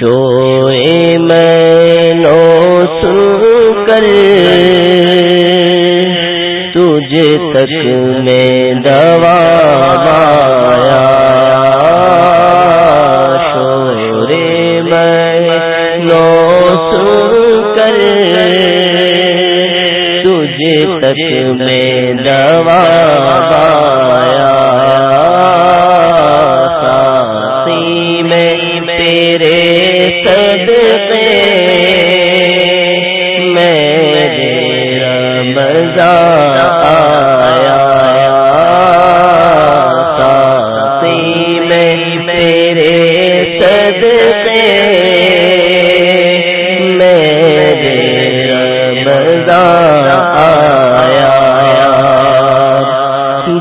شوئے میں نو سو کر۔ تجھ تک میں دوا آیا شورے میں نو سو کر۔ تجھ تک میں دوا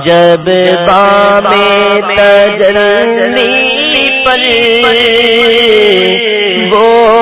جب بام تجلی پر وہ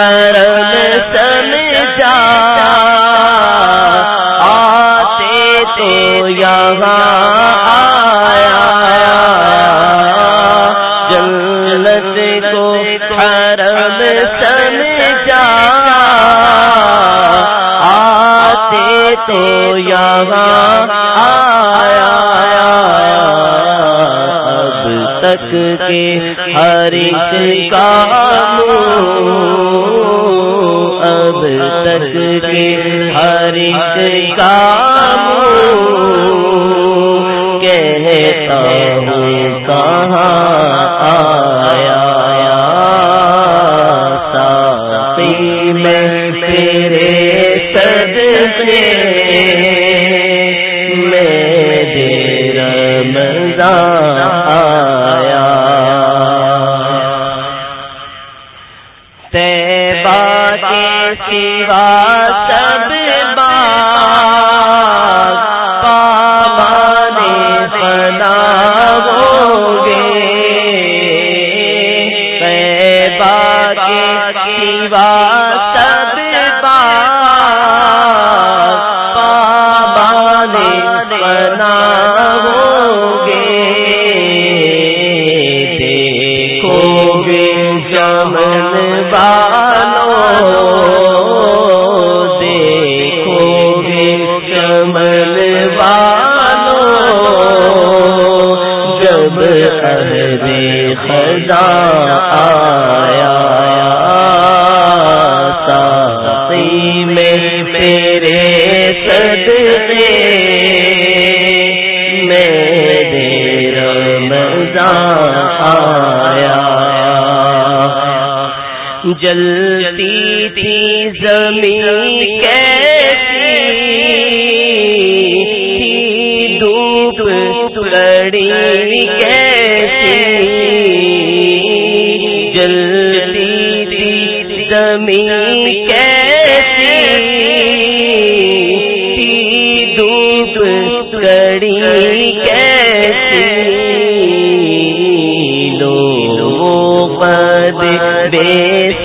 پر کے سوا سب جلتی تھی زمین کیسی دھوپ لڑی کیسی؟ جلتی تھی زمین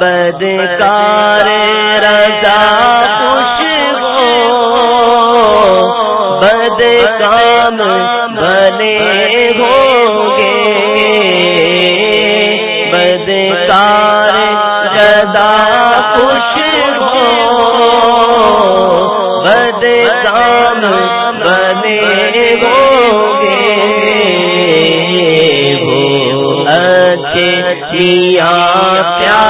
بدکار رضا خوش ہو۔ بد کام بنے ہو گے بدکار رضا خوش ہو۔ بد کام بنے ہو گے ہو اچھے کیا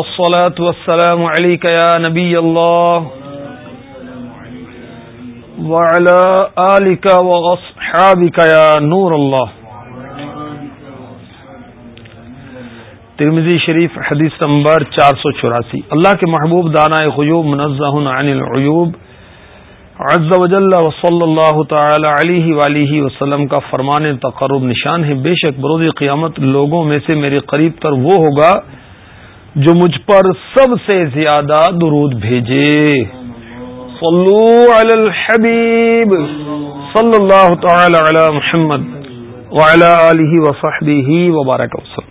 الصلاة والسلام عليك يا نبي الله. وعلى آلك وأصحابك يا نور الله. ترمزی شریف حدیث نمبر چار سو چوراسی. اللہ کے محبوب دانا غیوب منزہ عن العیوب. عز و جل و صلی اللہ تعالی علیہ وآلہ وسلم کا فرمان تقرب نشان ہے. بے شک بروز قیامت لوگوں میں سے میرے قریب تر وہ ہوگا جو مجھ پر سب سے زیادہ درود بھیجے۔ صلو علی الحبیب۔ صلی اللہ تعالی علی محمد وعلی آلہ وصحبہ وبارک وسلم۔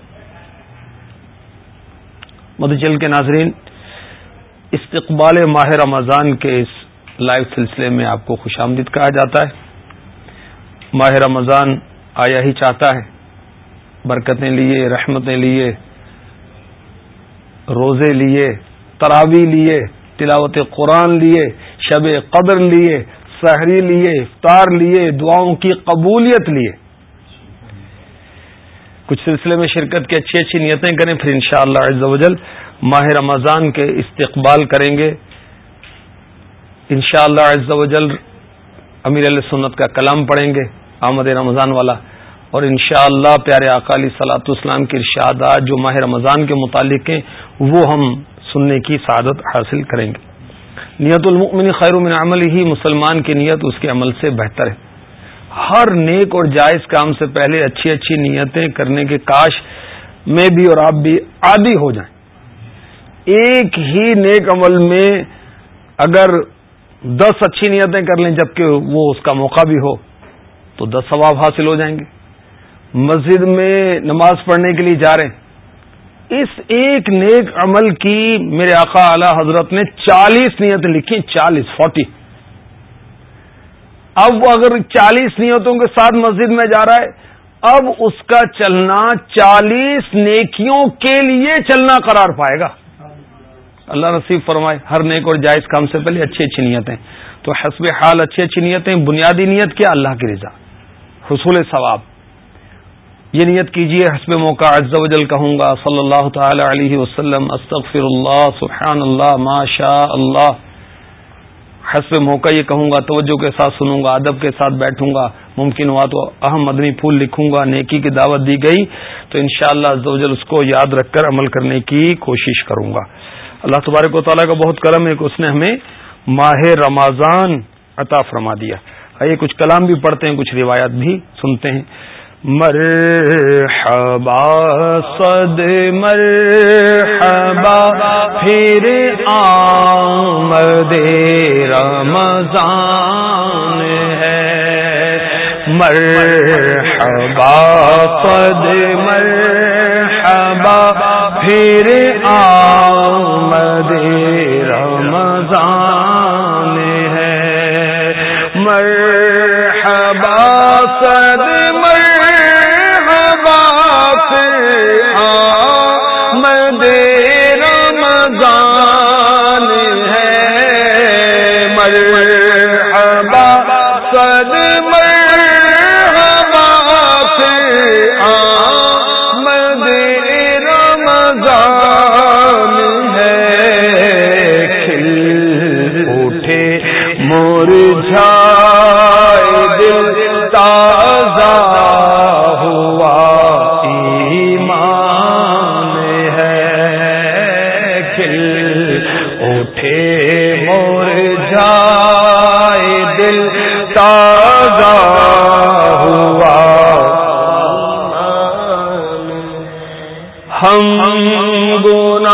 مدچل کے ناظرین، استقبال ماہ رمضان کے اس لائیو سلسلے میں آپ کو خوش آمدید کہا جاتا ہے۔ ماہ رمضان آیا ہی چاہتا ہے۔ برکتیں لیے، رحمتیں لیے روزے لیے، تراوی لیے، تلاوت قرآن لیے، شب قدر لیے، سحری لیے، افطار لیے، دعاؤں کی قبولیت لیے۔ کچھ سلسلے میں شرکت کی اچھی اچھی نیتیں کریں، پھر انشاءاللہ شاء اللہ ماہ رمضان کے استقبال کریں گے۔ انشاءاللہ شاء اللہ امیر علیہ سنت کا کلام پڑھیں گے، آمد رمضان والا۔ اور انشاءاللہ اللہ پیارے اقالی سلاط اسلام کے ارشادات جو ماہ رمضان کے متعلق ہیں، وہ ہم سننے کی سعادت حاصل کریں گے۔ نیت المؤمن خیر من عمل ہی مسلمان کی نیت اس کے عمل سے بہتر ہے۔ ہر نیک اور جائز کام سے پہلے اچھی اچھی نیتیں کرنے کے کاش میں بھی اور آپ بھی عادی ہو جائیں۔ ایک ہی نیک عمل میں اگر دس اچھی نیتیں کر لیں جبکہ وہ اس کا موقع بھی ہو، تو دس ثواب حاصل ہو جائیں گے۔ مسجد میں نماز پڑھنے کے لیے جا رہے ہیں۔ اس ایک نیک عمل کی میرے آقا اعلی حضرت نے چالیس نیتیں لکھی، چالیس، فورٹی۔ اب وہ اگر چالیس نیتوں کے ساتھ مسجد میں جا رہا ہے، اب اس کا چلنا چالیس نیکیوں کے لیے چلنا قرار پائے گا۔ اللہ نصیب فرمائے، ہر نیک اور جائز کام سے پہلے اچھی اچھی نیتیں۔ تو حسب حال اچھی اچھی نیتیں، بنیادی نیت کیا؟ اللہ کی رضا۔ حصول ثواب۔ یہ نیت کیجیے حسب موقع عز و جل کہوں گا، صلی اللہ تعالی علیہ وسلم استغفر اللہ سبحان اللہ ما شاء اللہ حسب موقع یہ کہوں گا، توجہ کے ساتھ سنوں گا، ادب کے ساتھ بیٹھوں گا۔ ممکن ہوا تو اہم مدنی پھول لکھوں گا، نیکی کی دعوت دی گئی۔ تو انشاءاللہ شاء اللہ اس کو یاد رکھ کر عمل کرنے کی کوشش کروں گا۔ اللہ تبارک و تعالیٰ کا بہت کرم ہے کہ اس نے ہمیں ماہ رمضان عطا فرما دیا۔ آئیے کچھ کلام بھی پڑھتے ہیں، کچھ روایات بھی سنتے ہیں۔ مرحبا، صد مرحبا، پھر آمد رمضان ہے۔ مرحبا، صد مرحبا، پھر آمد رمضان ہے۔ مرحبا، صد تازہ ہم گناگاروں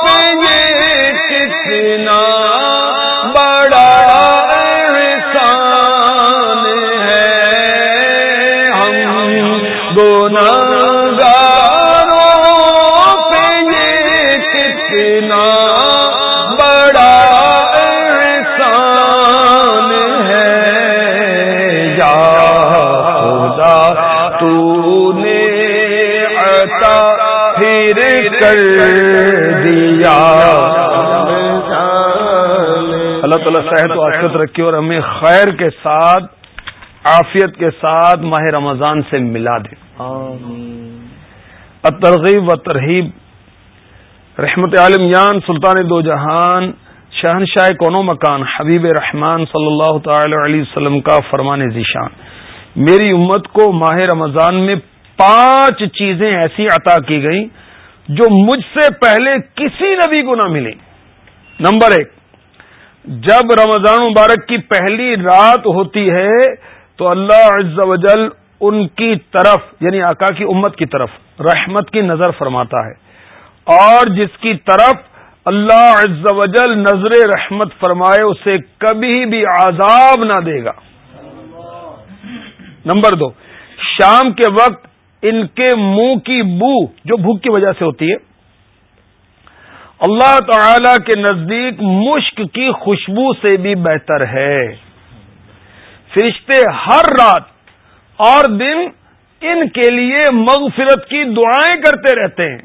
پہ کتنا کر دیا۔ اللہ تعالیٰ صحت و عافیت رکھے اور ہمیں خیر کے ساتھ عافیت کے ساتھ ماہ رمضان سے ملا دے۔ ترغیب و ترہیب رحمت عالم یان سلطان دو جہان شہنشاہ کونو مکان حبیب رحمان صلی اللہ تعالی علیہ وسلم کا فرمان ذیشان میری امت کو ماہ رمضان میں پانچ چیزیں ایسی عطا کی گئیں جو مجھ سے پہلے کسی نبی کو نہ ملی نمبر ایک، جب رمضان مبارک کی پہلی رات ہوتی ہے، تو اللہ عز و جل ان کی طرف یعنی آقا کی امت کی طرف رحمت کی نظر فرماتا ہے۔ اور جس کی طرف اللہ عز و جل نظر رحمت فرمائے، اسے کبھی بھی عذاب نہ دے گا۔ نمبر دو، شام کے وقت ان کے منہ کی بو جو بھوک کی وجہ سے ہوتی ہے، اللہ تعالی کے نزدیک مشک کی خوشبو سے بھی بہتر ہے۔ فرشتے ہر رات اور دن ان کے لیے مغفرت کی دعائیں کرتے رہتے ہیں۔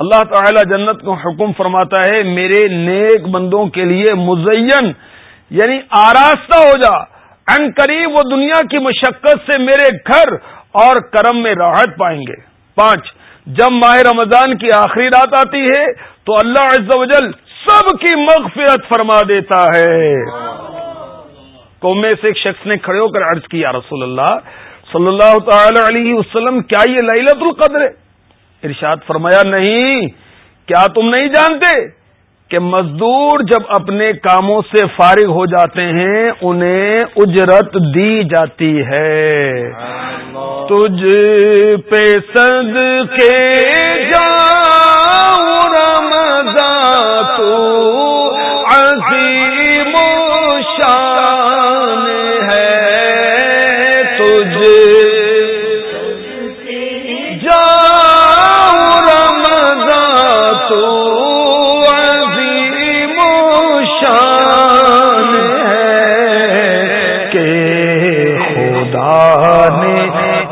اللہ تعالی جنت کو حکم فرماتا ہے، میرے نیک بندوں کے لیے مزین یعنی آراستہ ہو جا، ان قریب وہ دنیا کی مشقت سے میرے گھر اور کرم میں راحت پائیں گے۔ پانچ، جب ماہ رمضان کی آخری رات آتی ہے تو اللہ عز و جل سب کی مغفرت فرما دیتا ہے۔ قومے سے ایک شخص نے کھڑے ہو کر عرض کیا رسول اللہ، صلی اللہ تعالی علیہ وسلم، کیا یہ للت القدر ہے؟ ارشاد فرمایا، نہیں، کیا تم نہیں جانتے؟ کہ مزدور جب اپنے کاموں سے فارغ ہو جاتے ہیں انہیں اجرت دی جاتی ہے۔ تجھ پہ سد کے جا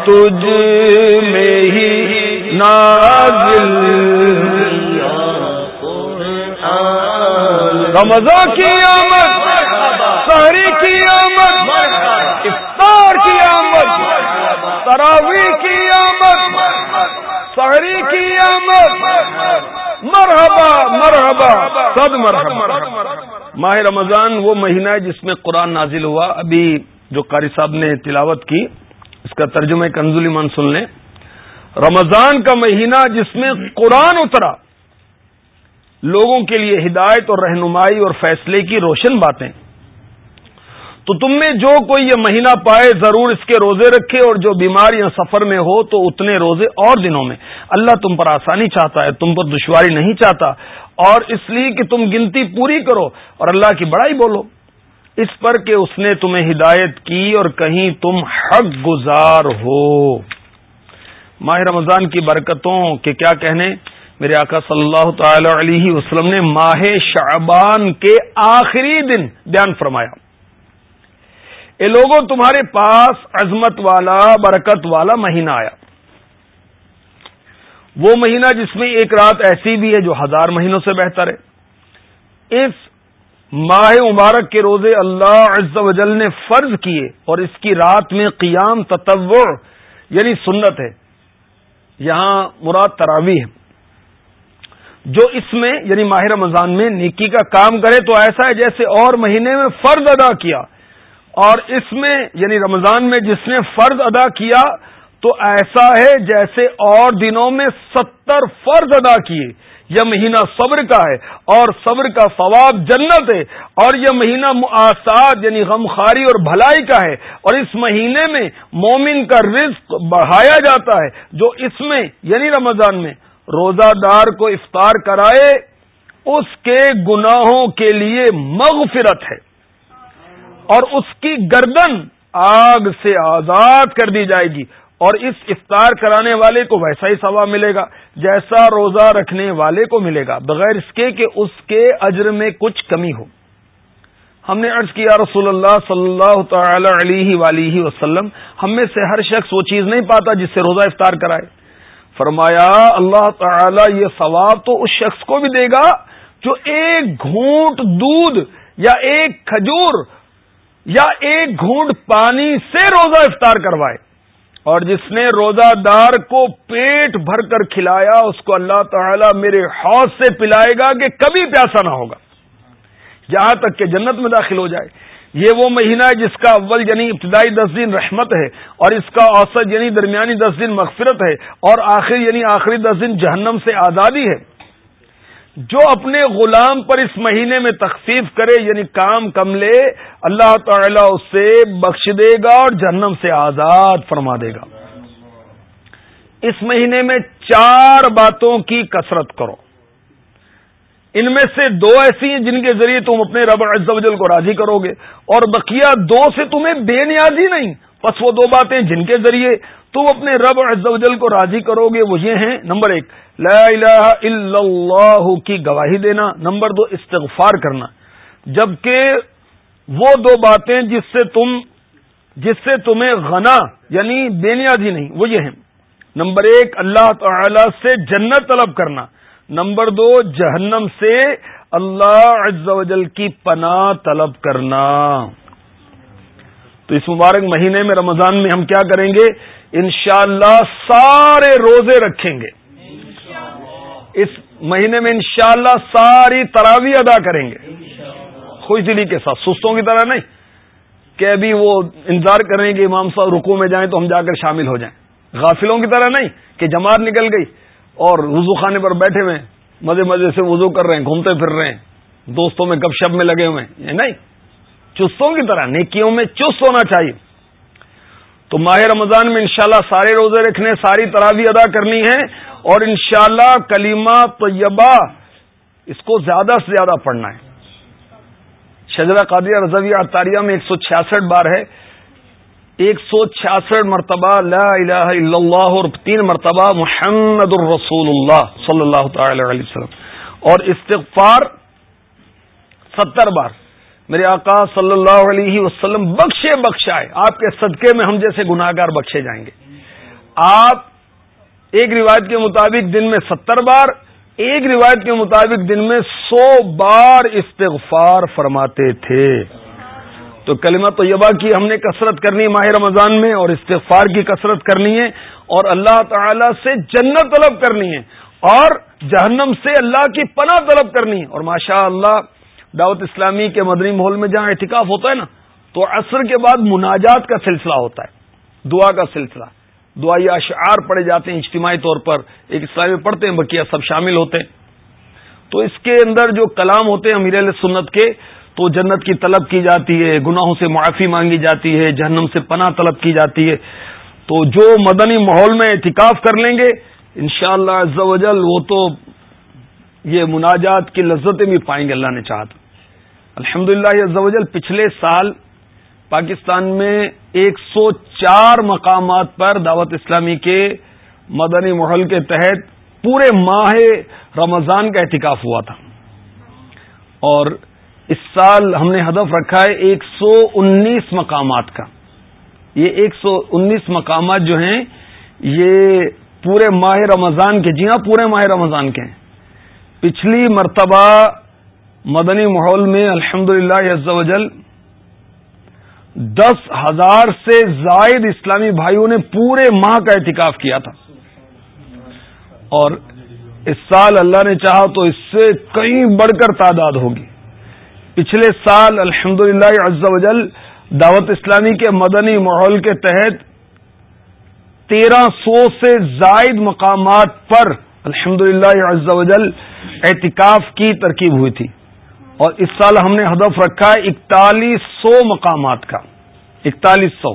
تجھ میں ہی نازل رمضان کی آمد سہری کی آمد، افطار کی آمد تراوی کی آمد سہری کی آمد، مرحبا مرحبا سد مرحبا۔ ماہ رمضان وہ مہینہ ہے جس میں قرآن نازل ہوا۔ ابھی جو قاری صاحب نے تلاوت کی اس کا ترجمہ کنزول ایمان سن لیں۔ رمضان کا مہینہ جس میں قرآن اترا، لوگوں کے لیے ہدایت اور رہنمائی اور فیصلے کی روشن باتیں۔ تو تم میں جو کوئی یہ مہینہ پائے، ضرور اس کے روزے رکھے اور جو بیمار یا سفر میں ہو، تو اتنے روزے اور دنوں میں۔ اللہ تم پر آسانی چاہتا ہے، تم پر دشواری نہیں چاہتا۔ اور اس لیے کہ تم گنتی پوری کرو اور اللہ کی بڑائی بولو۔ اس پر کہ اس نے تمہیں ہدایت کی اور کہیں تم حق گزار ہو۔ ماہ رمضان کی برکتوں کے کیا کہنے؟ میرے آقا صلی اللہ تعالی علیہ وسلم نے ماہ شعبان کے آخری دن بیان فرمایا۔ اے لوگوں تمہارے پاس عظمت والا، برکت والا مہینہ آیا۔ وہ مہینہ جس میں ایک رات ایسی بھی ہے جو ہزار مہینوں سے بہتر ہے۔ اس ماہ مبارک کے روزے اللہ عز و جل نے فرض کیے اور اس کی رات میں قیام تتوع یعنی سنت ہے۔ یہاں مراد تراوی ہے۔ جو اس میں یعنی ماہ رمضان میں نیکی کا کام کرے تو ایسا ہے جیسے اور مہینے میں فرض ادا کیا۔ اور اس میں یعنی رمضان میں جس نے فرض ادا کیا تو ایسا ہے جیسے اور دنوں میں ستر فرض ادا کیے۔ یہ مہینہ صبر کا ہے اور صبر کا ثواب جنت ہے اور یہ مہینہ آساد یعنی غم خاری اور بھلائی کا ہے اور اس مہینے میں مومن کا رزق بڑھایا جاتا ہے جو اس میں یعنی رمضان میں روزہ دار کو افطار کرائے اس کے گناہوں کے لیے مغفرت ہے اور اس کی گردن آگ سے آزاد کر دی جائے گی اور اس افطار کرانے والے کو ویسا ہی ثواب ملے گا، جیسا روزہ رکھنے والے کو ملے گا، بغیر اس کے کہ اس کے اجر میں کچھ کمی ہو۔ ہم نے عرض کیا، رسول اللہ صلی اللہ تعالی علیہ ولیہ وسلم، ہم میں سے ہر شخص وہ چیز نہیں پاتا جس سے روزہ افطار کرائے۔ فرمایا، اللہ تعالی یہ ثواب تو اس شخص کو بھی دے گا جو ایک گھونٹ دودھ یا ایک کھجور یا ایک گھونٹ پانی سے روزہ افطار کروائے۔ اور جس نے روزہ دار کو پیٹ بھر کر کھلایا، اس کو اللہ تعالی میرے حوض سے پلائے گا کہ کبھی پیاسا نہ ہوگا۔ جہاں تک کہ جنت میں داخل ہو جائے۔ یہ وہ مہینہ ہے جس کا اول یعنی ابتدائی دس دن رحمت ہے اور اس کا اوسط یعنی درمیانی دس دن مغفرت ہے اور آخر یعنی آخری دس دن جہنم سے آزادی ہے۔ جو اپنے غلام پر اس مہینے میں تخفیف کرے یعنی کام کم لے، اللہ تعالی اس سے بخش دے گا اور جہنم سے آزاد فرما دے گا۔ اس مہینے میں چار باتوں کی کثرت کرو۔ ان میں سے دو ایسی ہیں جن کے ذریعے تم اپنے رب جل کو راضی کرو گے، اور بقیہ دو سے تمہیں بے نیازی نہیں، بس وہ دو باتیں جن کے ذریعے۔ تم اپنے رب جل کو راضی کرو گے، وہ یہ ہیں، نمبر ایک، لا الہ الا اللہ کی گواہی دینا، نمبر دو، استغفار کرنا۔ جبکہ وہ دو باتیں جس سے تم، جس سے تمہیں غنا یعنی بے نیازی نہیں، وہ یہ ہیں۔ نمبر ایک، اللہ تعالی سے جنت طلب کرنا۔ نمبر دو، جہنم سے اللہ عز و جل کی پناہ طلب کرنا۔ تو اس مبارک مہینے میں رمضان میں ہم کیا کریں گے؟ انشاءاللہ سارے روزے رکھیں گے۔ اس مہینے میں انشاءاللہ ساری تراوی ادا کریں گے۔ خوش دلی کے ساتھ، سستوں کی طرح نہیں کہ ابھی وہ انتظار کریں گے امام صاحب رکو میں جائیں تو ہم جا کر شامل ہو جائیں۔ غافلوں کی طرح نہیں کہ جماعت نکل گئی اور وضو خانے پر بیٹھے ہوئے مزے مزے سے وضو کر رہے ہیں، گھومتے پھر رہے ہیں، دوستوں میں گپ شپ میں لگے ہوئے ہیں۔ نہیں۔ چستوں کی طرح، نیکیوں میں چست ہونا چاہیے۔ تو ماہ رمضان میں انشاءاللہ سارے روزے رکھنے، ساری تراوی ادا کرنی ہے اور انشاءاللہ اللہ کلیمہ طیبہ اس کو زیادہ سے زیادہ پڑھنا ہے۔ شجرا قادیہ رضویہ اطاریہ میں ایک سو چھیاسٹھ بار ہے۔ ایک سو چھیاسٹھ مرتبہ لا الہ الا اللہ اور تین مرتبہ محمد الرسول اللہ صلی اللہ تعالی علیہ وسلم۔ اور استغفار ستر بار۔ میرے آقا صلی اللہ علیہ وسلم بخشے بخشائے، آپ کے صدقے میں ہم جیسے گناہ گار بخشے جائیں گے۔ آپ ایک روایت کے مطابق دن میں ستر بار، ایک روایت کے مطابق دن میں سو بار استغفار فرماتے تھے۔ تو کلمہ طیبہ کی ہم نے کثرت کرنی ماہ رمضان میں، اور استغفار کی کثرت کرنی ہے، اور اللہ تعالی سے جنت طلب کرنی ہے، اور جہنم سے اللہ کی پناہ طلب کرنی ہے۔ اور ماشاء اللہ دعوت اسلامی کے مدنی ماحول میں جہاں احتکاف ہوتا ہے نا، تو عصر کے بعد مناجات کا سلسلہ ہوتا ہے، دعا کا سلسلہ۔ دعائی اشعار پڑے جاتے ہیں اجتماعی طور پر، ایک اسلامی پڑھتے ہیں، بقیہ سب شامل ہوتے ہیں۔ تو اس کے اندر جو کلام ہوتے ہیں امیر علیہ سنت کے، تو جنت کی طلب کی جاتی ہے، گناہوں سے معافی مانگی جاتی ہے، جہنم سے پناہ طلب کی جاتی ہے۔ تو جو مدنی ماحول میں احتکاف کر لیں گے، انشاءاللہ شاء اللہ وہ تو یہ مناجات کی لذتیں بھی پائیں گے، اللہ نے چاہتا الحمد للہ پچھلے سال پاکستان میں ایک سو چار مقامات پر دعوت اسلامی کے مدنی محل کے تحت پورے ماہ رمضان کا احتکاف ہوا تھا۔ اور اس سال ہم نے ہدف رکھا ہے ایک سو انیس مقامات کا۔ یہ ایک سو انیس مقامات جو ہیں، یہ پورے ماہ رمضان کے جی ہاں پورے ماہ رمضان کے ہیں۔ پچھلی مرتبہ مدنی ماحول میں الحمد للہ دس ہزار سے زائد اسلامی بھائیوں نے پورے ماہ کا احتکاف کیا تھا۔ اور اس سال اللہ نے چاہا تو اس سے کئی بڑھ کر تعداد ہوگی۔ پچھلے سال الحمد للہ وجل دعوت اسلامی کے مدنی ماحول کے تحت تیرہ سو سے زائد مقامات پر الحمد للہ وجل احتکاف کی ترکیب ہوئی تھی۔ اور اس سال ہم نے ہدف رکھا ہے اکتالیس سو مقامات کا۔ اکتالیس سو۔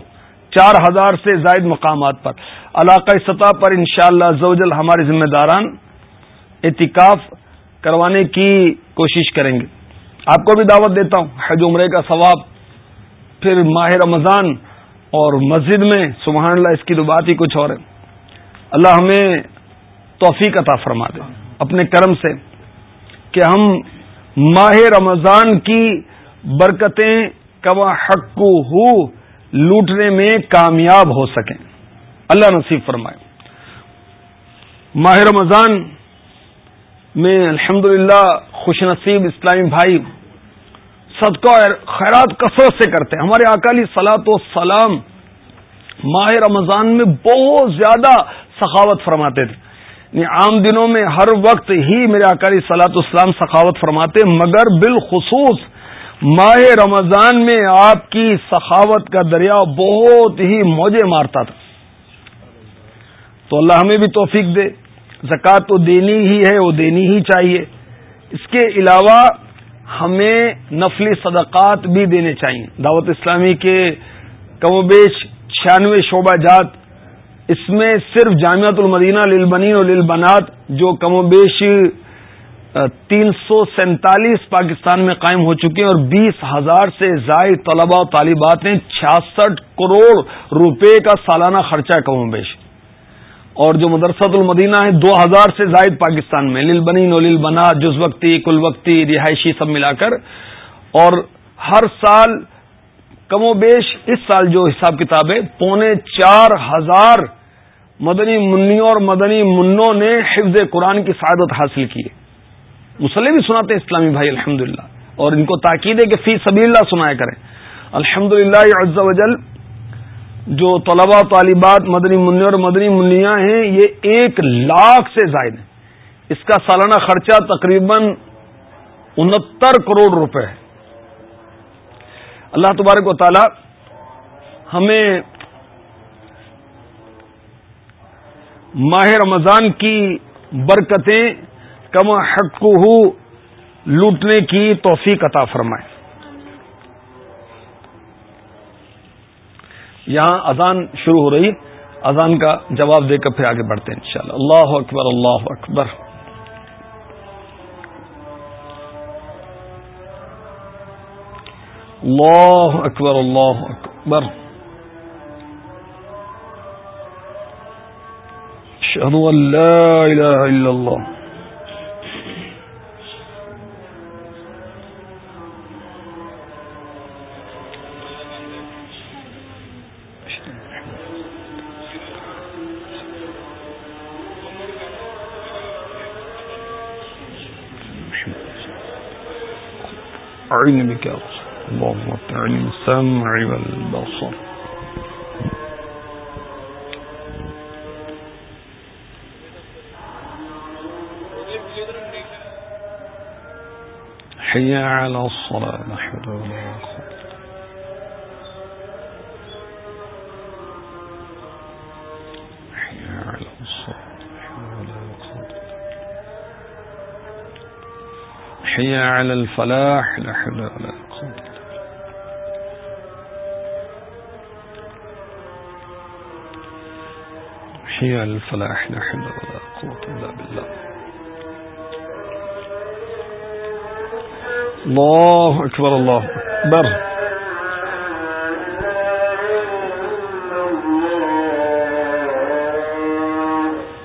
چار ہزار سے زائد مقامات پر۔ علاقائی سطح پر انشاءاللہ شاء اللہ ہمارے ذمہ داران اعتکاف کروانے کی کوشش کریں گے۔ آپ کو بھی دعوت دیتا ہوں، حج عمرے کا ثواب، پھر ماہ رمضان اور مسجد میں سبحان اللہ اس کی تو بات ہی کچھ اور ہے۔ اللہ ہمیں توفیق عطا فرما دے۔ اپنے کرم سے کہ ہم ماہ رمضان کی برکتیں کما حق ہو لوٹنے میں کامیاب ہو سکیں۔ اللہ نصیب فرمائے۔ ماہ رمضان میں الحمد خوش نصیب اسلامی بھائی صدقہ خیرات کثرت سے کرتے ہیں۔ ہمارے اکالی سلاط و سلام ماہ رمضان میں بہت زیادہ سخاوت فرماتے تھے۔ یعنی عام دنوں میں ہر وقت ہی میرے اکالی سلاط اسلام سخاوت فرماتے مگر بالخصوص ماہ رمضان میں آپ کی سخاوت کا دریا بہت ہی موجے مارتا تھا۔ تو اللہ ہمیں بھی توفیق دے، زکوٰۃ تو دینی ہی ہے، وہ دینی ہی چاہیے۔ اس کے علاوہ ہمیں نفلی صدقات بھی دینے چاہیے۔ دعوت اسلامی کے کم و بیش چھیانوے شعبہ جات اس میں صرف جامعت المدینہ للبنین اور للبنات جو کم و بیش تین سو سینتالیس پاکستان میں قائم ہو چکے ہیں اور بیس ہزار سے زائد طلباء و طالبات نے چھیاسٹھ کروڑ روپے کا سالانہ خرچہ کم و بیش۔ اور جو مدرسۃ المدینہ ہے دو ہزار سے زائد پاکستان میں لل بنی نو لل بنا جز وقتی کل وقتی رہائشی، سب ملا کر۔ اور ہر سال کم و بیش اس سال جو حساب کتاب ہے، پونے چار ہزار مدنی منوں اور مدنی منوں نے حفظ قرآن کی سعادت حاصل کی ہے۔ مسلم بھی سناتے ہیں، اسلامی بھائی الحمد اور ان کو تاکید ہے کہ فی سبھی اللہ سنایا کریں۔ الحمد للہ وجل جو طلباء طالبات، مدنی منی اور مدنی منیا ہیں، یہ ایک لاکھ سے زائد ہیں۔ اس کا سالانہ خرچہ تقریباً انہتر کروڑ روپے ہے۔ اللہ تبارک و تعالی ہمیں ماہ رمضان کی برکتیں کم حق لوٹنے کی توفیق عطا فرمائے۔ یہاں اذان شروع ہو رہی اذان کا جواب دے کر پھر آگے بڑھتے ہیں انشاءاللہ۔ اللہ اکبر اللہ اکبر۔ اللہ اکبر اللہ اکبر شہد اللہ اللہ أعين بك يا اللهم وتعني السمع والبصر. حي على الصلاة نحن ولا حي على الفلاح لا حول ولا قوة حي على الفلاح لا حول ولا قوة إلا بالله. الله أكبر الله أكبر.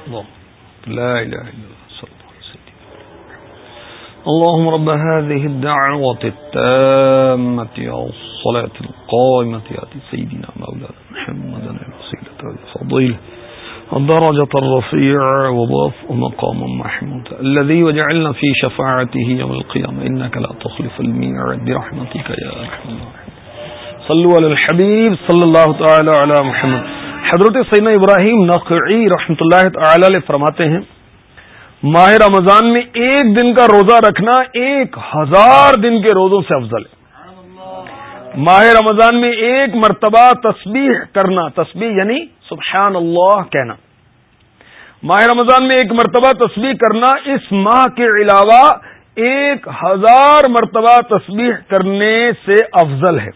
الله. لا إله إلا اللهم رب هذه الدعوة التامة والصلاة القائمة يأتي سيدنا مولانا محمد الوسيلة والفضيلة الدرجة الرفيع وضاف مقام محمود. الذي وجعلنا في شفاعته يوم القيامة. إنك لا تخلف الميعاد. برحمتك يا أرحم صلوا على الحبيب صلى الله تعالى على محمد. حضرت سیدنا ابراہیم نقعی رحمۃ اللہ تعالی علیہ فرماتے ہیں، ماہ رمضان میں ایک دن کا روزہ رکھنا ایک ہزار دن کے روزوں سے افضل ہے۔ ماہ رمضان میں ایک مرتبہ تسبیح کرنا، تسبیح یعنی سبحان اللہ کہنا۔ ماہ رمضان میں ایک مرتبہ تصویر کرنا، اس ماہ کے علاوہ ایک ہزار مرتبہ تصویر کرنے سے افضل ہے۔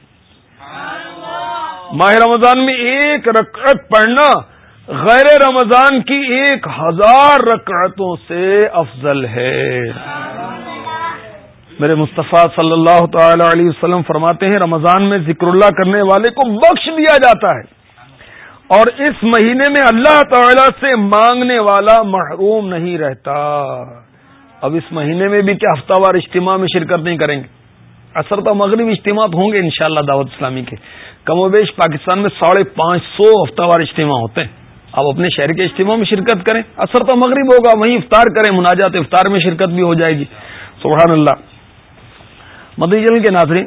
ماہ رمضان میں ایک رکعت پڑھنا غیر رمضان کی ایک ہزار رکعتوں سے افضل ہے۔ میرے مصطفیٰ صلی اللہ تعالی علیہ وسلم فرماتے ہیں، رمضان میں ذکر اللہ کرنے والے کو بخش دیا جاتا ہے۔ اور اس مہینے میں اللہ تعالی سے مانگنے والا محروم نہیں رہتا۔ اب اس مہینے میں بھی کیا ہفتہ وار اجتماع میں شرکت نہیں کریں گے؟ اثر تو مغرب اجتماع ہوں گے انشاءاللہ دعوت اسلامی کے۔ کم و بیش پاکستان میں ساڑھے پانچ سو ہفتہ وار اجتماع ہوتے ہیں۔ آپ اپنے شہر کے اجتماع میں شرکت کریں۔ اثر تو مغرب ہوگا، وہیں افطار کریں۔ مناجات افطار میں شرکت بھی ہو جائے گی۔ سبحان اللہ مدیجل کے ناظرین،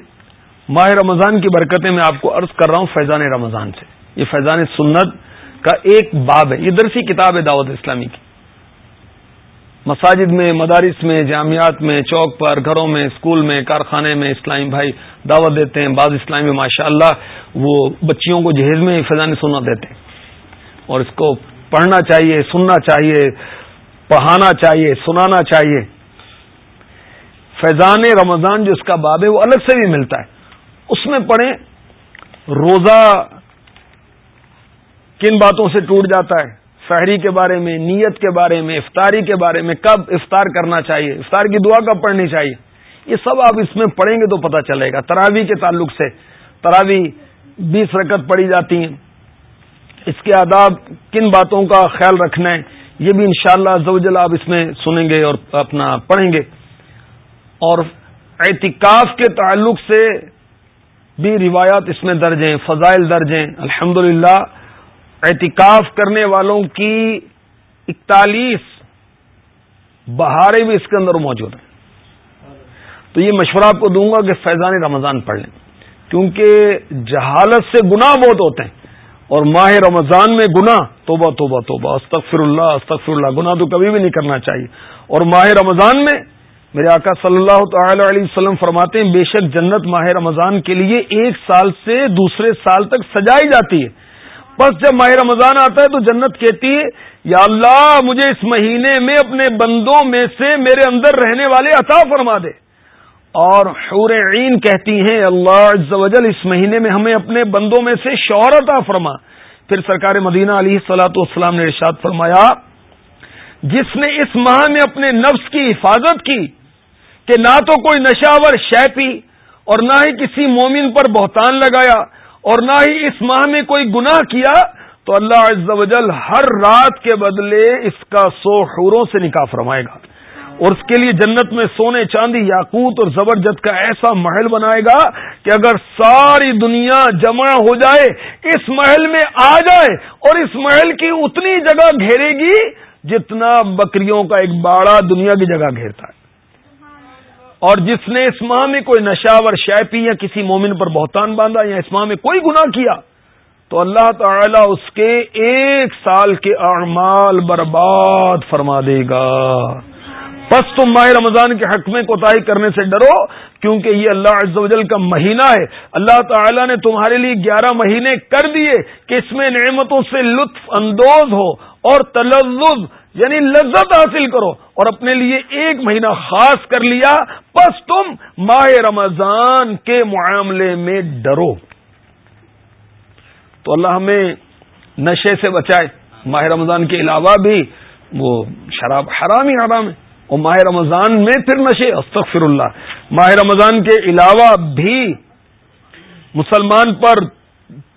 ماہ رمضان کی برکتیں میں آپ کو عرض کر رہا ہوں فیضان رمضان سے۔ یہ فیضان سنت کا ایک باب ہے، یہ درسی کتاب ہے دعوت اسلامی کی۔ مساجد میں، مدارس میں، جامعات میں، چوک پر، گھروں میں اسکول میں، کارخانے میں اسلامی بھائی دعوت دیتے ہیں، بعض اسلامی ماشاء اللہ وہ بچیوں کو جہیز میں فیضان سنت دیتے ہیں۔ اور اس کو پڑھنا چاہیے، سننا چاہیے، پڑھانا چاہیے، سنانا چاہیے۔ فیضان رمضان جو اس کا باب ہے، وہ الگ سے بھی ملتا ہے۔ اس میں پڑھیں، روزہ کن باتوں سے ٹوٹ جاتا ہے؟ فہری کے بارے میں، نیت کے بارے میں، افطاری کے بارے میں کب افطار کرنا چاہیے؟ افطار کی دعا کب پڑھنی چاہیے؟ یہ سب آپ اس میں پڑھیں گے تو پتہ چلے گا۔ تراوی کے تعلق سے۔ تراوی بیس رکت پڑی جاتی ہیں۔ اس کے آداب کن باتوں کا خیال رکھنا ہے؟ یہ بھی انشاءاللہ شاء اللہ آپ اس میں سنیں گے اور اپنا پڑھیں گے۔ اور اعتکاف کے تعلق سے بھی روایات اس میں درج ہیں، فضائل درج ہیں۔ الحمد اعتکاف کرنے والوں کی اکتالیس بہاریں بھی اس کے اندر موجود ہیں۔ تو یہ مشورہ آپ کو دوں گا کہ فیضان رمضان پڑھ لیں۔ کیونکہ جہالت سے گناہ بہت ہوتے ہیں اور ماہ رمضان میں گناہ، توبہ توبہ توبہ استغفر اللہ استغفر اللہ گناہ تو کبھی بھی نہیں کرنا چاہیے۔ اور ماہ رمضان میں میرے آقا صلی اللہ تعالی علیہ وسلم فرماتے ہیں، بے شک جنت ماہ رمضان کے لیے ایک سال سے دوسرے سال تک سجائی جاتی ہے۔ بس جب ماہ رمضان آتا ہے تو جنت کہتی ہے، یا اللہ، مجھے اس مہینے میں اپنے بندوں میں سے میرے اندر رہنے والے عطا فرما دے۔ اور حور عین کہتی ہیں، اللہ عز و جل اس مہینے میں ہمیں اپنے بندوں میں سے شور عطا فرما۔ پھر سرکار مدینہ علی سلاۃ والسلام نے ارشاد فرمایا، جس نے اس ماہ میں اپنے نفس کی حفاظت کی کہ نہ تو کوئی نشاور شہ پی اور نہ ہی کسی مومن پر بہتان لگایا اور نہ ہی اس ماہ میں کوئی گناہ کیا، تو اللہ عز و جل ہر رات کے بدلے اس کا سو حوروں سے نکاح فرمائے گا۔ اور اس کے لیے جنت میں سونے چاندی، یاقوت اور زبرجد کا ایسا محل بنائے گا کہ اگر ساری دنیا جمع ہو جائے، اس محل میں آ جائے اور اس محل کی اتنی جگہ گھیرے گی جتنا بکریوں کا ایک باڑا دنیا کی جگہ گھیرتا ہے۔ اور جس نے اس ماہ میں کوئی نشاور شیپی یا کسی مومن پر بہتان باندھا یا اس ماہ میں کوئی گناہ کیا، تو اللہ تعالی اس کے ایک سال کے اعمال برباد فرما دے گا۔ بس تم ماہ رمضان کے حق میں کوتا کرنے سے ڈرو، کیونکہ یہ اللہ عز و جل کا مہینہ ہے۔ اللہ تعالی نے تمہارے لیے گیارہ مہینے کر دیے کہ اس میں نعمتوں سے لطف اندوز ہو اور تلزز یعنی لذت حاصل کرو اور اپنے لیے ایک مہینہ خاص کر لیا، بس تم ماہ رمضان کے معاملے میں ڈرو۔ تو اللہ ہمیں نشے سے بچائے۔ ماہ رمضان کے علاوہ بھی وہ شراب حرام ہی حرام ہے۔ اور ماہ رمضان میں پھر نشے استغفر اللہ ماہ رمضان کے علاوہ بھی مسلمان پر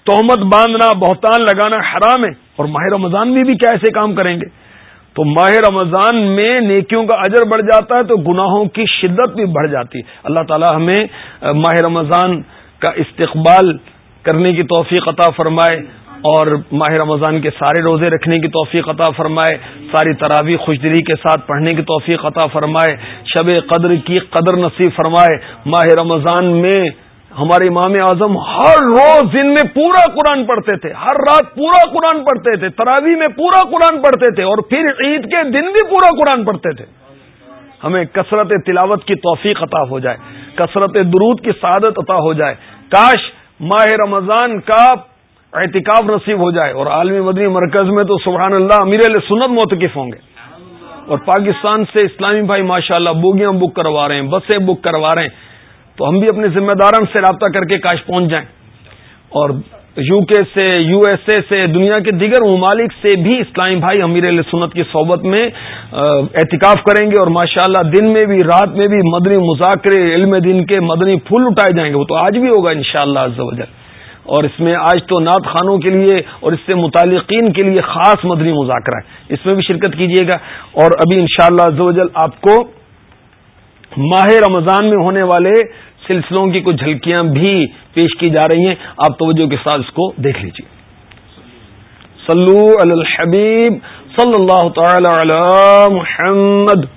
تہمت باندھنا، بہتان لگانا حرام ہے۔ اور ماہ رمضان میں بھی کیا ایسے کام کریں گے؟ تو ماہ رمضان میں نیکیوں کا اجر بڑھ جاتا ہے تو گناہوں کی شدت بھی بڑھ جاتی ہے۔ اللہ تعالی ہمیں ماہ رمضان کا استقبال کرنے کی توفیق عطا فرمائے اور ماہ رمضان کے سارے روزے رکھنے کی توفیق عطا فرمائے، ساری تراوی خوشدری کے ساتھ پڑھنے کی توفیق عطا فرمائے، شب قدر کی قدر نصیب فرمائے۔ ماہ رمضان میں ہمارے امام اعظم ہر روز دن میں پورا قرآن پڑھتے تھے، ہر رات پورا قرآن پڑھتے تھے تراوی میں پورا قرآن پڑھتے تھے اور پھر عید کے دن بھی پورا قرآن پڑھتے تھے۔ ہمیں کثرت تلاوت کی توفیق عطا ہو جائے، کثرت درود کی سعادت عطا ہو جائے۔ کاش ماہ رمضان کا احتکاب نصیب ہو جائے اور عالمی مدنی مرکز میں تو سبحان اللہ امیر علیہ سنت موتقف ہوں گے۔ اور پاکستان سے اسلامی بھائی ماشاء اللہ بوگیاں بک کروا رہے ہیں، بسیں بک کروا رہے ہیں۔ تو ہم بھی اپنے ذمہ داران سے رابطہ کر کے کاش پہنچ جائیں۔ اور یو کے سے، یو ایس اے سے، دنیا کے دیگر ممالک سے بھی اسلامی بھائی امیر علیہ سنت کی صحبت میں احتکاف کریں گے اور ماشاءاللہ دن میں بھی، رات میں بھی مدنی مذاکرے، علم دین کے مدنی پھول اٹھائے جائیں گے۔ وہ تو آج بھی ہوگا ان شاء اللہ اور اس میں آج تو نعت خانوں کے لیے اور اس سے متعلقین کے لیے خاص مدنی مذاکرہ ہے۔ اس میں بھی شرکت کیجیے گا۔ اور ابھی ان شاء اللہ آپ کو ماہ رمضان میں ہونے والے سلسلوں کی کچھ جھلکیاں بھی پیش کی جا رہی ہیں۔ آپ توجہ کے ساتھ اس کو دیکھ لیجیے صلو علی الحبیب صلی اللہ تعالی علی محمد۔